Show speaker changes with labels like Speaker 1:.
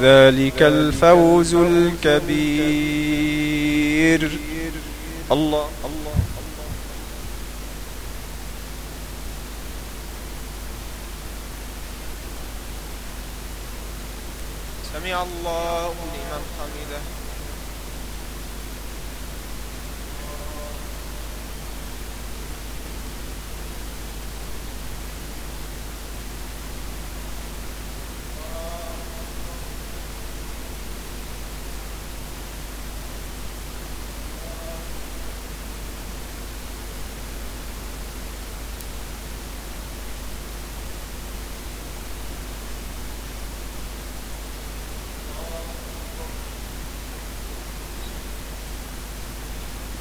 Speaker 1: ذلك الفوز الكبير. الله سمع الله لمن حمده.